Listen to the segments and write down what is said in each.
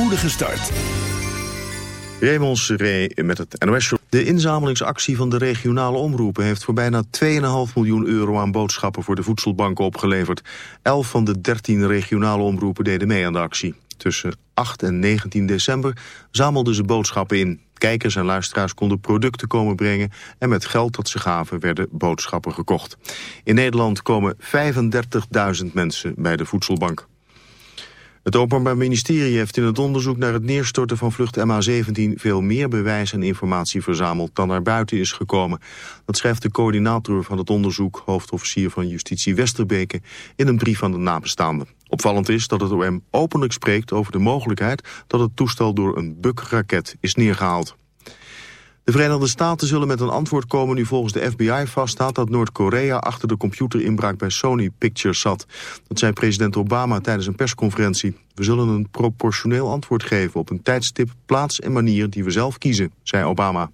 Poedige start. Raymond Seré met het NOS Show. De inzamelingsactie van de regionale omroepen heeft voor bijna 2,5 miljoen euro aan boodschappen voor de voedselbanken opgeleverd. 11 van de 13 regionale omroepen deden mee aan de actie. Tussen 8 en 19 december zamelden ze boodschappen in. Kijkers en luisteraars konden producten komen brengen en met geld dat ze gaven werden boodschappen gekocht. In Nederland komen 35.000 mensen bij de voedselbank. Het Openbaar Ministerie heeft in het onderzoek naar het neerstorten van vlucht MH17 veel meer bewijs en informatie verzameld dan naar buiten is gekomen. Dat schrijft de coördinator van het onderzoek, hoofdofficier van Justitie Westerbeke, in een brief aan de nabestaanden. Opvallend is dat het OM openlijk spreekt over de mogelijkheid dat het toestel door een Buk-raket is neergehaald. De Verenigde Staten zullen met een antwoord komen nu volgens de FBI vaststaat dat Noord-Korea achter de computerinbraak bij Sony Pictures zat. Dat zei president Obama tijdens een persconferentie. We zullen een proportioneel antwoord geven op een tijdstip, plaats en manier die we zelf kiezen, zei Obama.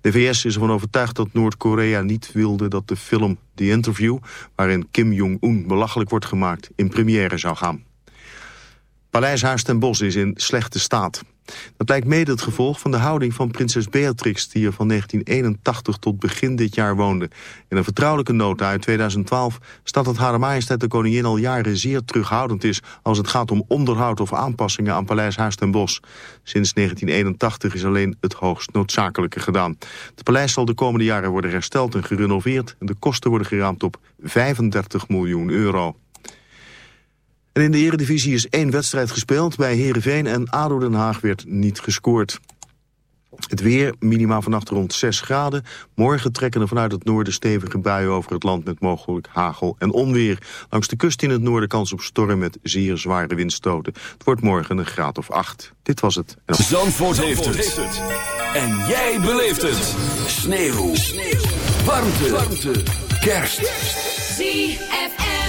De VS is ervan overtuigd dat Noord-Korea niet wilde dat de film The Interview, waarin Kim Jong-un belachelijk wordt gemaakt, in première zou gaan. Paleis Huis ten Bosch is in slechte staat. Dat lijkt mede het gevolg van de houding van prinses Beatrix... die er van 1981 tot begin dit jaar woonde. In een vertrouwelijke nota uit 2012 staat dat Hare Majesteit de Koningin al jaren zeer terughoudend is... als het gaat om onderhoud of aanpassingen aan Paleis Huis ten Bosch. Sinds 1981 is alleen het hoogst noodzakelijke gedaan. Het paleis zal de komende jaren worden hersteld en gerenoveerd... en de kosten worden geraamd op 35 miljoen euro. En in de eredivisie is één wedstrijd gespeeld. Bij Heerenveen en ADO Den Haag werd niet gescoord. Het weer, minima vannacht rond 6 graden. Morgen trekken er vanuit het noorden stevige buien over het land... met mogelijk hagel en onweer. Langs de kust in het noorden kans op storm met zeer zware windstoten. Het wordt morgen een graad of 8. Dit was het. Zandvoort, Zandvoort heeft, het. En jij beleeft het. Sneeuw. Sneeuw. Warmte. Warmte. Kerst. ZFM.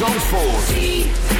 Zandvoort.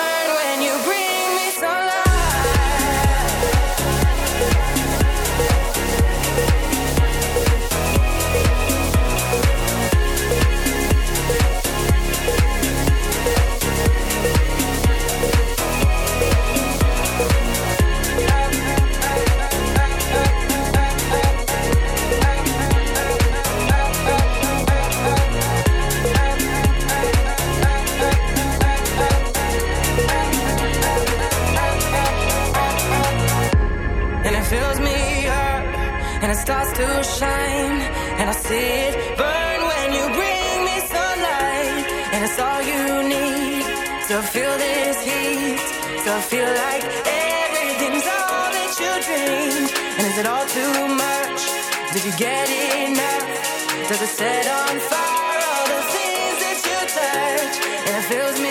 Did you get enough? Does it set on fire all the things that you touch? And it fills me.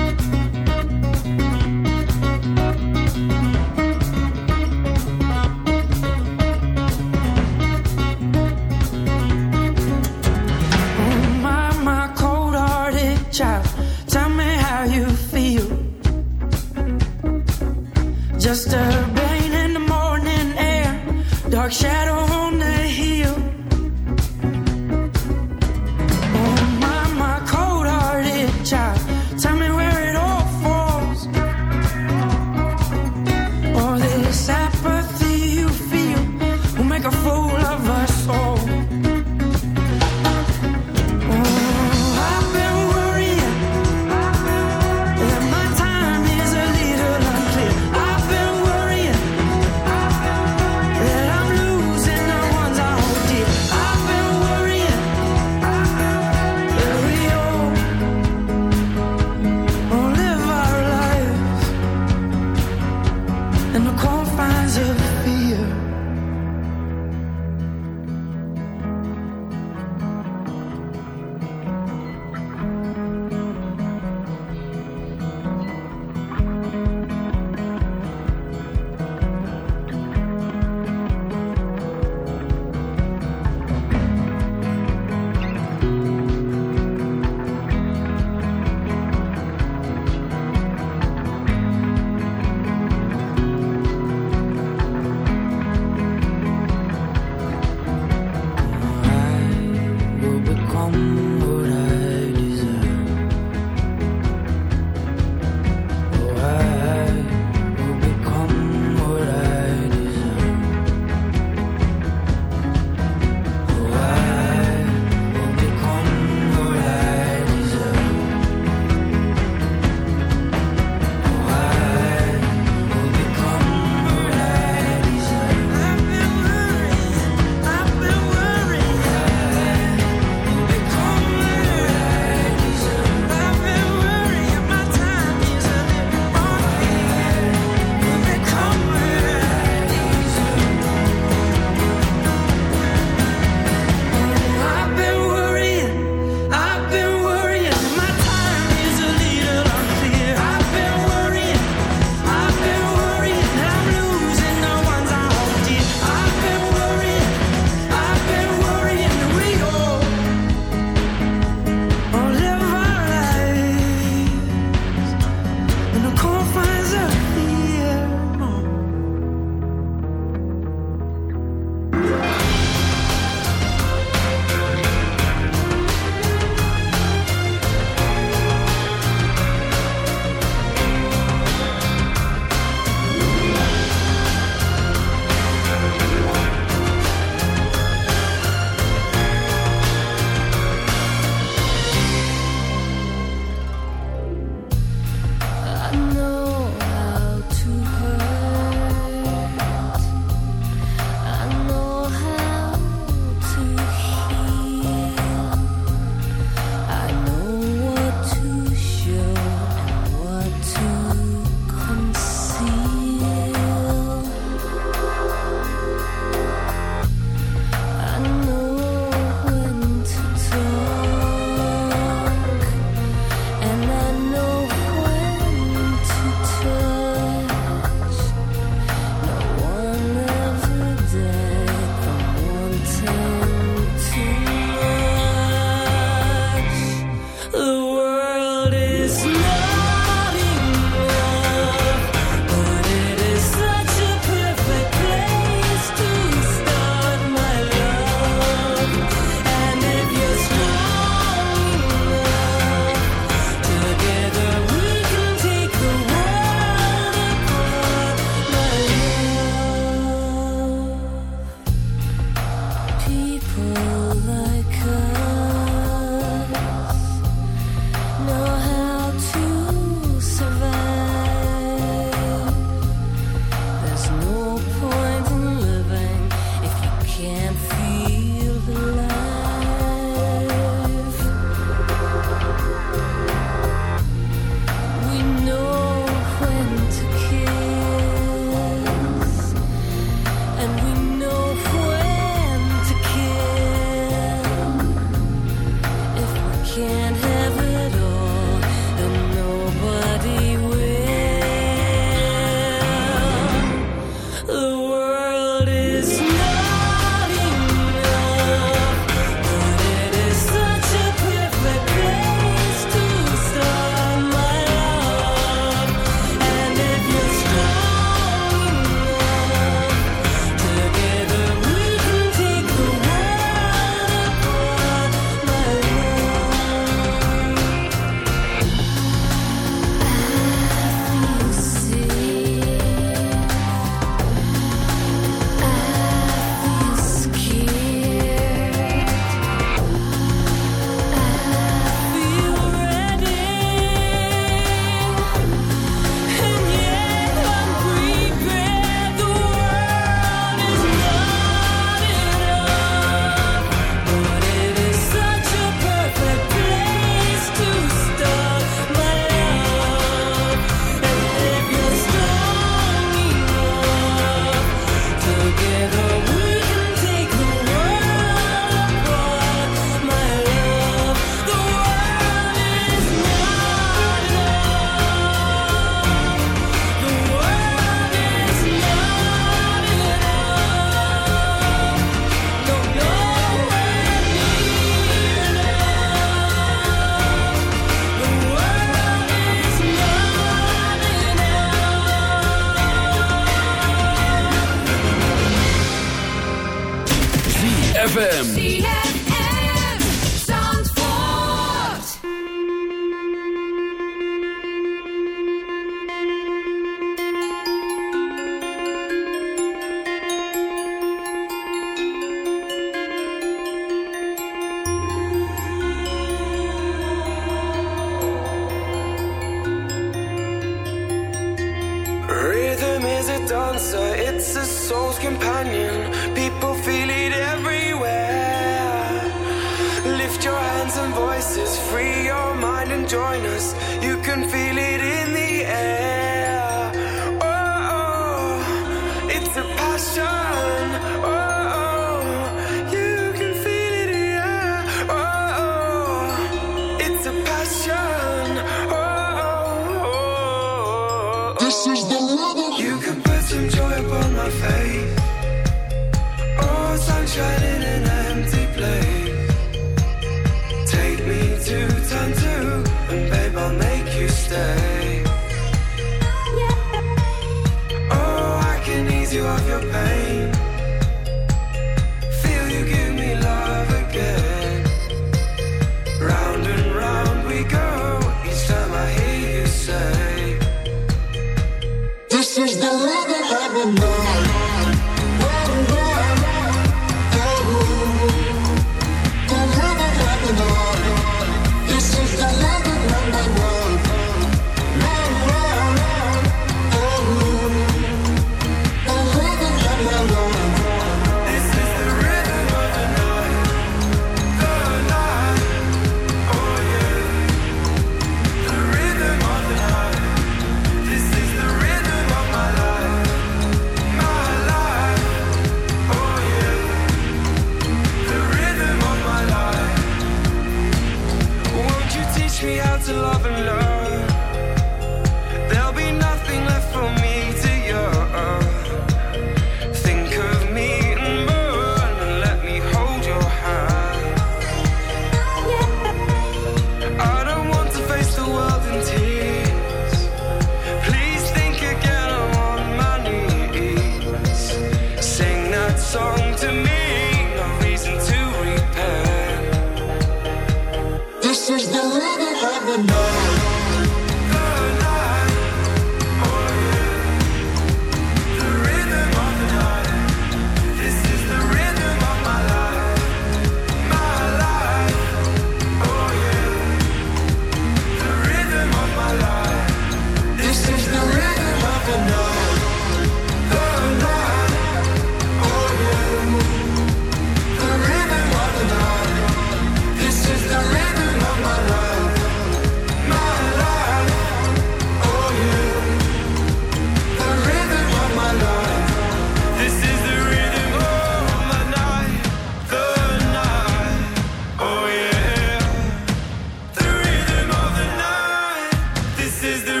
is the